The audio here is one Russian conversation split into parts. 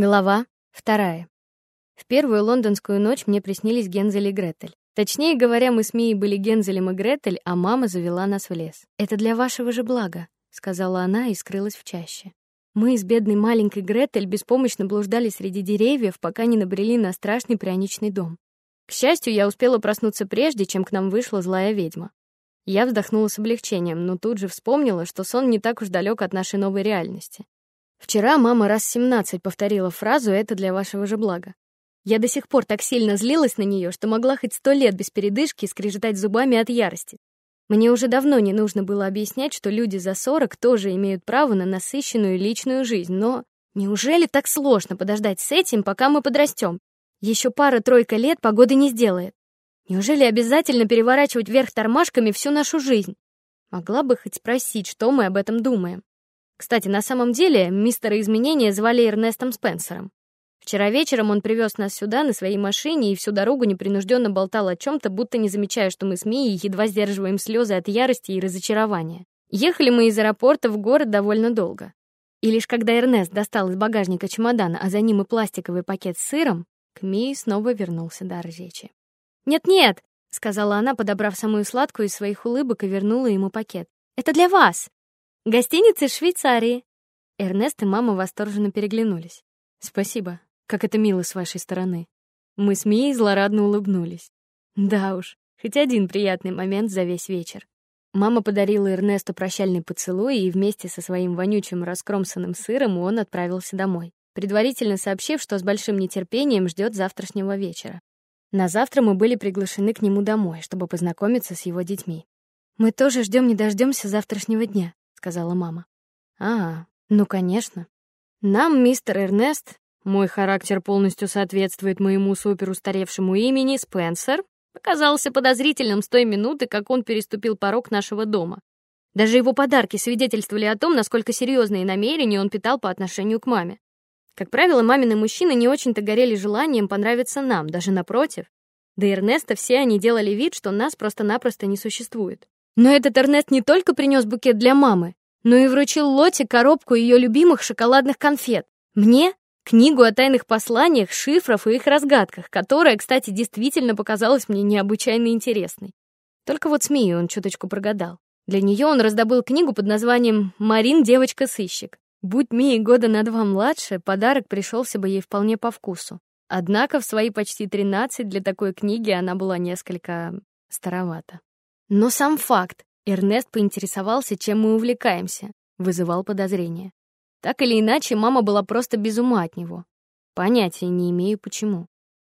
Глава вторая. В первую лондонскую ночь мне приснились Гензель и Гретель. Точнее говоря, мы с Мией были Гензелем и Гретель, а мама завела нас в лес. Это для вашего же блага, сказала она и скрылась в чаще. Мы с бедной маленькой Гретель беспомощно блуждали среди деревьев, пока не набрели на страшный пряничный дом. К счастью, я успела проснуться прежде, чем к нам вышла злая ведьма. Я вздохнула с облегчением, но тут же вспомнила, что сон не так уж далек от нашей новой реальности. Вчера мама раз семнадцать повторила фразу «это для вашего же блага». Я до сих пор так сильно злилась на нее, что могла хоть сто лет без передышки скрежетать зубами от ярости. Мне уже давно не нужно было объяснять, что люди за сорок тоже имеют право на насыщенную личную жизнь, но неужели так сложно подождать с этим, пока мы подрастем? Еще пара-тройка лет погоды не сделает. Неужели обязательно переворачивать вверх тормашками всю нашу жизнь? Могла бы хоть спросить, что мы об этом думаем. Кстати, на самом деле мистера изменения звали Эрнестом Спенсером. Вчера вечером он привез нас сюда на своей машине и всю дорогу непринужденно болтал о чем то будто не замечая, что мы с Мией едва сдерживаем слезы от ярости и разочарования. Ехали мы из аэропорта в город довольно долго. И лишь когда Эрнест достал из багажника чемодан, а за ним и пластиковый пакет с сыром, к Мии снова вернулся дар речи. "Нет-нет", сказала она, подобрав самую сладкую из своих улыбок и вернула ему пакет. "Это для вас". Гостиница из Швейцарии. Эрнест и мама восторженно переглянулись. Спасибо. Как это мило с вашей стороны. Мы с Мией злорадно улыбнулись. Да уж, хоть один приятный момент за весь вечер. Мама подарила Эрнесту прощальный поцелуй, и вместе со своим вонючим раскромсанным сыром он отправился домой, предварительно сообщив, что с большим нетерпением ждет завтрашнего вечера. На завтра мы были приглашены к нему домой, чтобы познакомиться с его детьми. Мы тоже ждем не дождемся завтрашнего дня, сказала мама. А, ну, конечно. Нам мистер Эрнест, мой характер полностью соответствует моему суперустаревшему имени Спенсер, показался подозрительным с той минуты, как он переступил порог нашего дома. Даже его подарки свидетельствовали о том, насколько серьезные намерения он питал по отношению к маме. Как правило, мамины мужчины не очень-то горели желанием понравиться нам, даже напротив. Да Эрнеста все они делали вид, что нас просто-напросто не существует. Но этот Эрнест не только принес букет для мамы, но и вручил Лоте коробку ее любимых шоколадных конфет. Мне книгу о тайных посланиях, шифрах и их разгадках, которая, кстати, действительно показалась мне необычайно интересной. Только вот с Мией он чуточку прогадал. Для нее он раздобыл книгу под названием Марин девочка-сыщик. Будь Мии года на два младше, подарок пришелся бы ей вполне по вкусу. Однако в свои почти тринадцать для такой книги она была несколько старовата. Но сам факт, Эрнест поинтересовался, чем мы увлекаемся, вызывал подозрения. Так или иначе, мама была просто без ума от него. Понятия не имею почему.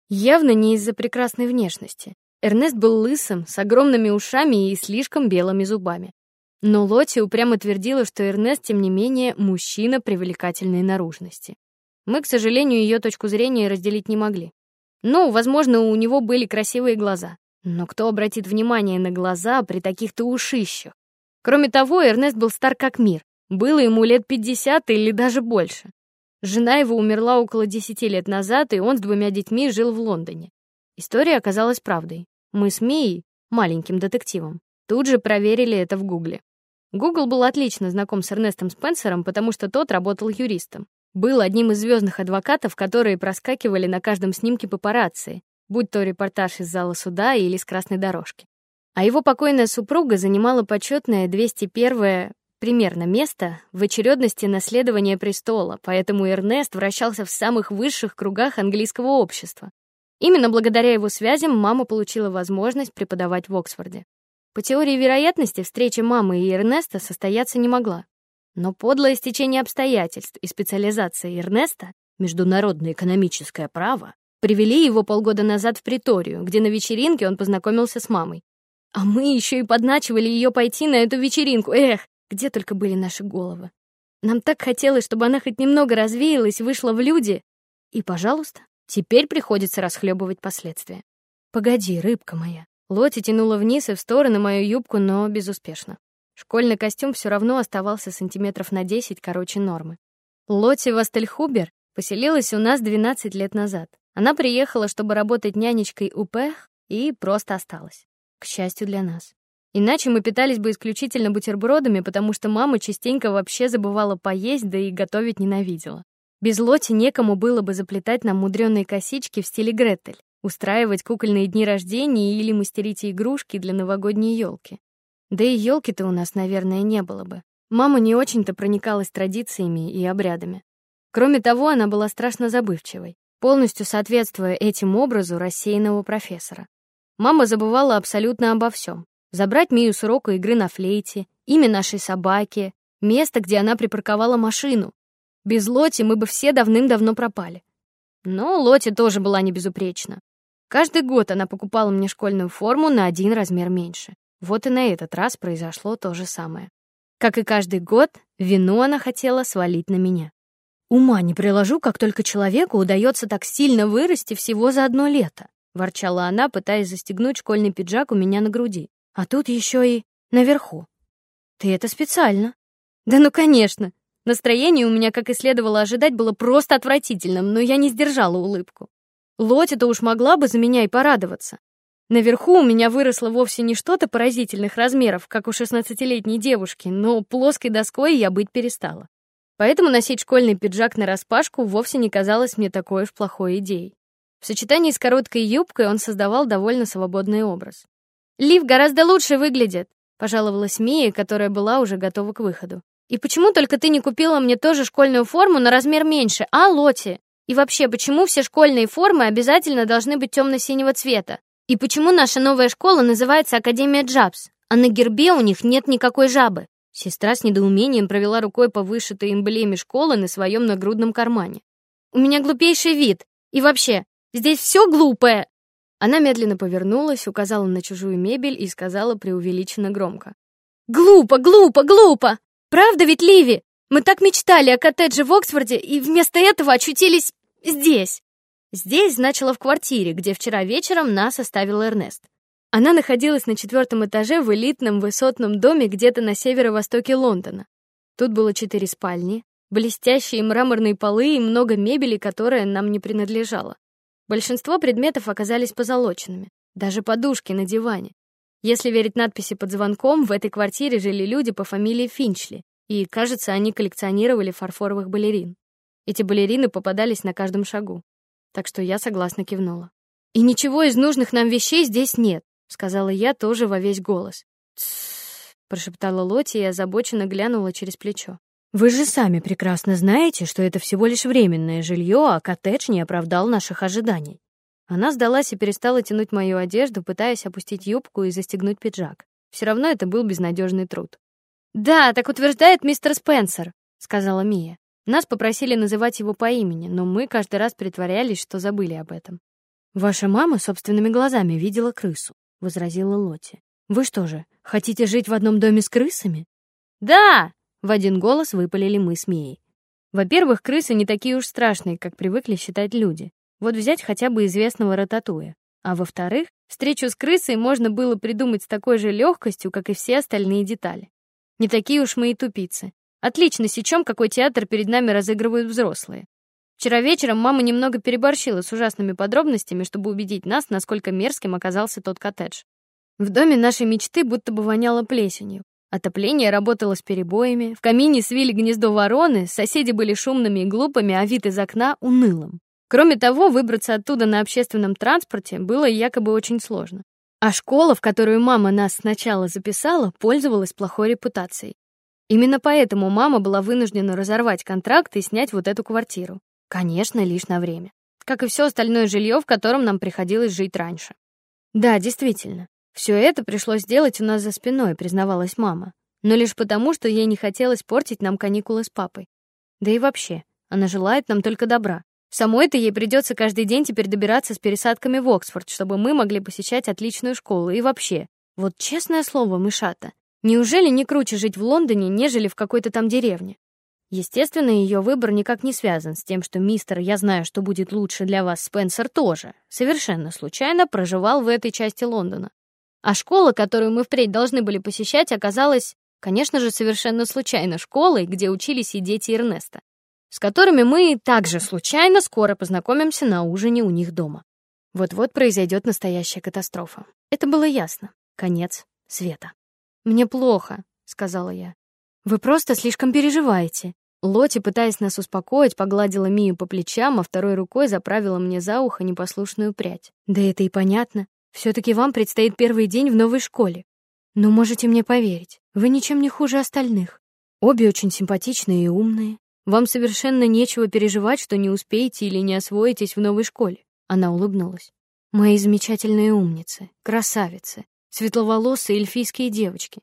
Явно не из-за прекрасной внешности. Эрнест был лысым, с огромными ушами и слишком белыми зубами. Но Лоти упрямо твердила, что Эрнест, тем не менее, мужчина привлекательной наружности. Мы, к сожалению, ее точку зрения разделить не могли. Ну, возможно, у него были красивые глаза, но кто обратит внимание на глаза при таких-то ушищах? Кроме того, Эрнест был стар как мир. Было ему лет пятьдесят или даже больше. Жена его умерла около десяти лет назад, и он с двумя детьми жил в Лондоне. История оказалась правдой. Мы с Мией, маленьким детективом, тут же проверили это в Гугле. Гугл был отлично знаком с Эрнестом Спенсером, потому что тот работал юристом. Был одним из звездных адвокатов, которые проскакивали на каждом снимке папарацци, будь то репортаж из зала суда или с красной дорожки. А его покойная супруга занимала почетное 201 примерно место в очередности наследования престола, поэтому Эрнест вращался в самых высших кругах английского общества. Именно благодаря его связям мама получила возможность преподавать в Оксфорде. По теории вероятности встреча мамы и Эрнеста состояться не могла. Но подлое стечение обстоятельств и специализация Эрнеста международное экономическое право Привели его полгода назад в приторию, где на вечеринке он познакомился с мамой. А мы еще и подначивали ее пойти на эту вечеринку. Эх, где только были наши головы. Нам так хотелось, чтобы она хоть немного развеялась, вышла в люди. И, пожалуйста, теперь приходится расхлебывать последствия. Погоди, рыбка моя. Лоти тянула вниз и в стороны мою юбку, но безуспешно. Школьный костюм все равно оставался сантиметров на 10 короче нормы. Лоти Вастельхубер поселилась у нас 12 лет назад. Она приехала, чтобы работать нянечкой у Пэх, и просто осталась. К счастью для нас. Иначе мы питались бы исключительно бутербродами, потому что мама частенько вообще забывала поесть, да и готовить ненавидела. Без Лоти некому было бы заплетать нам мудреные косички в стиле Гретель, устраивать кукольные дни рождения или мастерить игрушки для новогодней елки. Да и елки-то у нас, наверное, не было бы. Мама не очень-то проникалась традициями и обрядами. Кроме того, она была страшно забывчивой, полностью соответствуя этим образу рассеянного профессора. Мама забывала абсолютно обо всем: Забрать Мию с урока игры на флейте, имя нашей собаки, место, где она припарковала машину. Без Лоти мы бы все давным-давно пропали. Но Лоти тоже была не безупречна. Каждый год она покупала мне школьную форму на один размер меньше. Вот и на этот раз произошло то же самое. Как и каждый год, вину она хотела свалить на меня. Ума не приложу, как только человеку удается так сильно вырасти всего за одно лето, ворчала она, пытаясь застегнуть школьный пиджак у меня на груди. А тут еще и наверху. Ты это специально? Да ну, конечно. Настроение у меня, как и следовало ожидать, было просто отвратительным, но я не сдержала улыбку. Лоти-то уж могла бы за меня и порадоваться. Наверху у меня выросло вовсе не что-то поразительных размеров, как у шестнадцатилетней девушки, но плоской доской я быть перестала. Поэтому носить школьный пиджак на распашку вовсе не казалось мне такой уж плохой идеей. В сочетании с короткой юбкой он создавал довольно свободный образ. Лив гораздо лучше выглядит, пожаловалась Мия, которая была уже готова к выходу. И почему только ты не купила мне тоже школьную форму на размер меньше, а, Лоти? И вообще, почему все школьные формы обязательно должны быть темно-синего цвета? И почему наша новая школа называется Академия Джабс, а на гербе у них нет никакой жабы? Сестра с недоумением провела рукой по вышитой эмблеме школы на своем нагрудном кармане. У меня глупейший вид. И вообще, здесь все глупое. Она медленно повернулась, указала на чужую мебель и сказала преувеличенно громко: "Глупо, глупо, глупо. Правда ведь, Ливи? Мы так мечтали о коттедже в Оксфорде и вместо этого очутились здесь. Здесь значило в квартире, где вчера вечером нас оставил Эрнест. Она находилась на четвертом этаже в элитном высотном доме где-то на северо-востоке Лондона. Тут было четыре спальни, блестящие мраморные полы и много мебели, которая нам не принадлежала. Большинство предметов оказались позолоченными, даже подушки на диване. Если верить надписи под звонком, в этой квартире жили люди по фамилии Финчли, и, кажется, они коллекционировали фарфоровых балерин. Эти балерины попадались на каждом шагу. Так что я согласно кивнула. И ничего из нужных нам вещей здесь нет, сказала я тоже во весь голос. Тссс, прошептала Лоти и озабоченно глянула через плечо. Вы же сами прекрасно знаете, что это всего лишь временное жилье, а коттедж не оправдал наших ожиданий. Она сдалась и перестала тянуть мою одежду, пытаясь опустить юбку и застегнуть пиджак. Все равно это был безнадежный труд. Да, так утверждает мистер Спенсер, сказала Мия. Нас попросили называть его по имени, но мы каждый раз притворялись, что забыли об этом. Ваша мама собственными глазами видела крысу, возразила Лоти. Вы что же, хотите жить в одном доме с крысами? Да, в один голос выпалили мы с Мией. Во-первых, крысы не такие уж страшные, как привыкли считать люди. Вот взять хотя бы известного Рататуя. А во-вторых, встречу с крысой можно было придумать с такой же легкостью, как и все остальные детали. Не такие уж мы и тупицы. Отлично сечем, какой театр перед нами разыгрывают взрослые. Вчера вечером мама немного переборщила с ужасными подробностями, чтобы убедить нас, насколько мерзким оказался тот коттедж. В доме нашей мечты будто бы воняло плесенью. Отопление работало с перебоями, в камине свили гнездо вороны, соседи были шумными и глупыми, а вид из окна унылым. Кроме того, выбраться оттуда на общественном транспорте было якобы очень сложно. А школа, в которую мама нас сначала записала, пользовалась плохой репутацией. Именно поэтому мама была вынуждена разорвать контракт и снять вот эту квартиру. Конечно, лишь на время. Как и все остальное жилье, в котором нам приходилось жить раньше. Да, действительно. Все это пришлось сделать у нас за спиной, признавалась мама, но лишь потому, что ей не хотелось портить нам каникулы с папой. Да и вообще, она желает нам только добра. Самой-то ей придется каждый день теперь добираться с пересадками в Оксфорд, чтобы мы могли посещать отличную школу и вообще. Вот честное слово, мышата, неужели не круче жить в Лондоне, нежели в какой-то там деревне? Естественно, ее выбор никак не связан с тем, что мистер, я знаю, что будет лучше для вас, Спенсер тоже, совершенно случайно проживал в этой части Лондона. А школа, которую мы впредь должны были посещать, оказалась, конечно же, совершенно случайно школой, где учились и дети Эрнеста с которыми мы также случайно скоро познакомимся на ужине у них дома. Вот-вот произойдет настоящая катастрофа. Это было ясно. Конец света. Мне плохо, сказала я. Вы просто слишком переживаете. Лоти, пытаясь нас успокоить, погладила Мию по плечам, а второй рукой заправила мне за ухо непослушную прядь. Да это и понятно. все таки вам предстоит первый день в новой школе. Но можете мне поверить, вы ничем не хуже остальных. Обе очень симпатичные и умные. Вам совершенно нечего переживать, что не успеете или не освоитесь в новой школе. Она улыбнулась. Мои замечательные умницы, красавицы, светловолосые эльфийские девочки.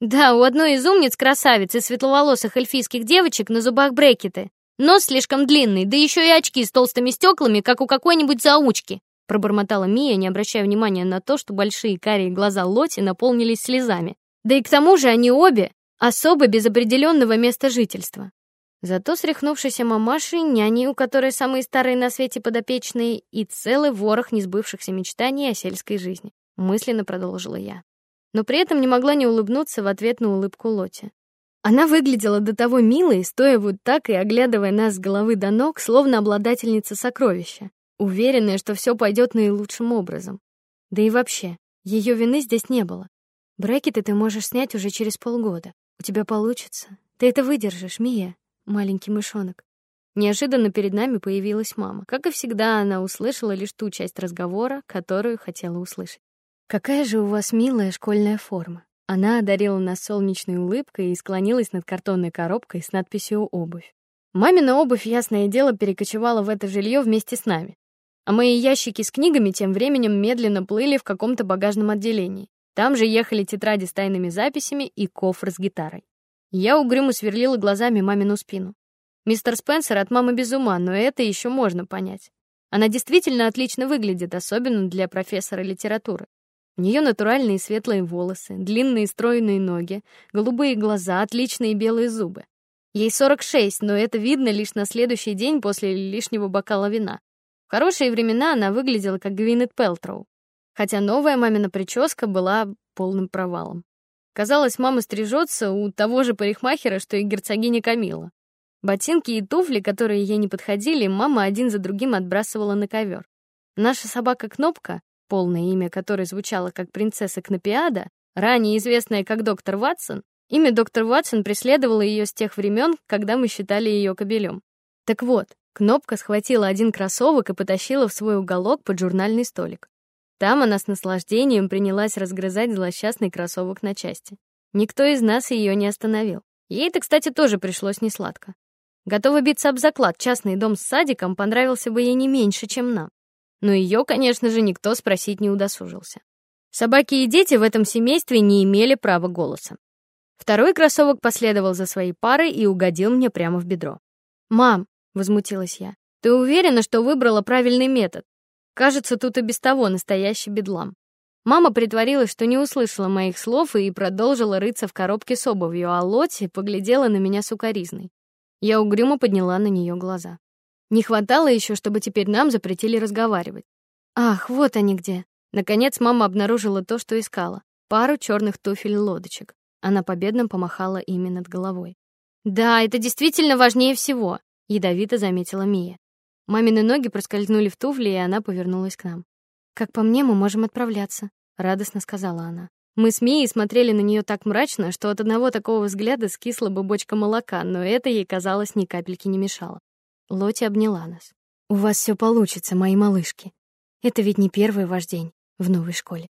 Да, у одной из умниц красавиц и светловолосых эльфийских девочек на зубах брекеты. Нос слишком длинный, да еще и очки с толстыми стеклами, как у какой-нибудь заучки. Пробормотала Мия, не обращая внимания на то, что большие карие глаза Лоти наполнились слезами. Да и к тому же они обе особо без определенного места жительства. Зато срехнувшейся мамашей, няней, у которой самые старые на свете подопечные, и целый ворох несбывшихся мечтаний о сельской жизни. Мысленно продолжила я. Но при этом не могла не улыбнуться в ответ на улыбку Лоти. Она выглядела до того милой, стоя вот так и оглядывая нас с головы до ног, словно обладательница сокровища, уверенная, что все пойдет наилучшим образом. Да и вообще, ее вины здесь не было. Брекеты ты можешь снять уже через полгода. У тебя получится. Ты это выдержишь, Мия маленький мышонок. Неожиданно перед нами появилась мама. Как и всегда, она услышала лишь ту часть разговора, которую хотела услышать. Какая же у вас милая школьная форма. Она одарила нас солнечной улыбкой и склонилась над картонной коробкой с надписью обувь. Мамина обувь, ясное дело, перекочевала в это жилье вместе с нами. А мои ящики с книгами тем временем медленно плыли в каком-то багажном отделении. Там же ехали тетради с тайными записями и кофр с гитарой. Я угрюмо сверлила глазами мамину спину. Мистер Спенсер от мамы без ума, но это еще можно понять. Она действительно отлично выглядит, особенно для профессора литературы. У нее натуральные светлые волосы, длинные стройные ноги, голубые глаза, отличные белые зубы. Ей 46, но это видно лишь на следующий день после лишнего бокала вина. В хорошие времена она выглядела как Гвинет Пелтроу, хотя новая мамина прическа была полным провалом. Казалось, мама стрижется у того же парикмахера, что и герцогиня Камила. Ботинки и туфли, которые ей не подходили, мама один за другим отбрасывала на ковер. Наша собака Кнопка, полное имя которой звучало как принцесса Кнопиада, ранее известная как доктор Ватсон, имя доктор Ватсон преследовало ее с тех времен, когда мы считали ее кобелем. Так вот, Кнопка схватила один кроссовок и потащила в свой уголок под журнальный столик. Там она с наслаждением принялась разгрызать злосчастный кроссовок на части. Никто из нас ее не остановил. Ей это, кстати, тоже пришлось несладко. Готова биться об заклад, частный дом с садиком понравился бы ей не меньше, чем нам. Но ее, конечно же, никто спросить не удосужился. Собаки и дети в этом семействе не имели права голоса. Второй кроссовок последовал за своей парой и угодил мне прямо в бедро. "Мам", возмутилась я. "Ты уверена, что выбрала правильный метод? Кажется, тут и без того настоящий бедлам. Мама притворилась, что не услышала моих слов и продолжила рыться в коробке с обувью, а Лотти поглядела на меня сукоризной. Я угрюмо подняла на нее глаза. Не хватало еще, чтобы теперь нам запретили разговаривать. Ах, вот они где. Наконец мама обнаружила то, что искала. Пару черных туфель-лодочек. Она победно помахала ими над головой. Да, это действительно важнее всего, ядовито заметила Мия. Мамины ноги проскользнули в туфли, и она повернулась к нам. Как по мне, мы можем отправляться, радостно сказала она. Мы с Мией смотрели на нее так мрачно, что от одного такого взгляда скисла бы бочка молока, но это ей казалось ни капельки не мешало. Лоти обняла нас. У вас все получится, мои малышки. Это ведь не первый ваш день в новой школе.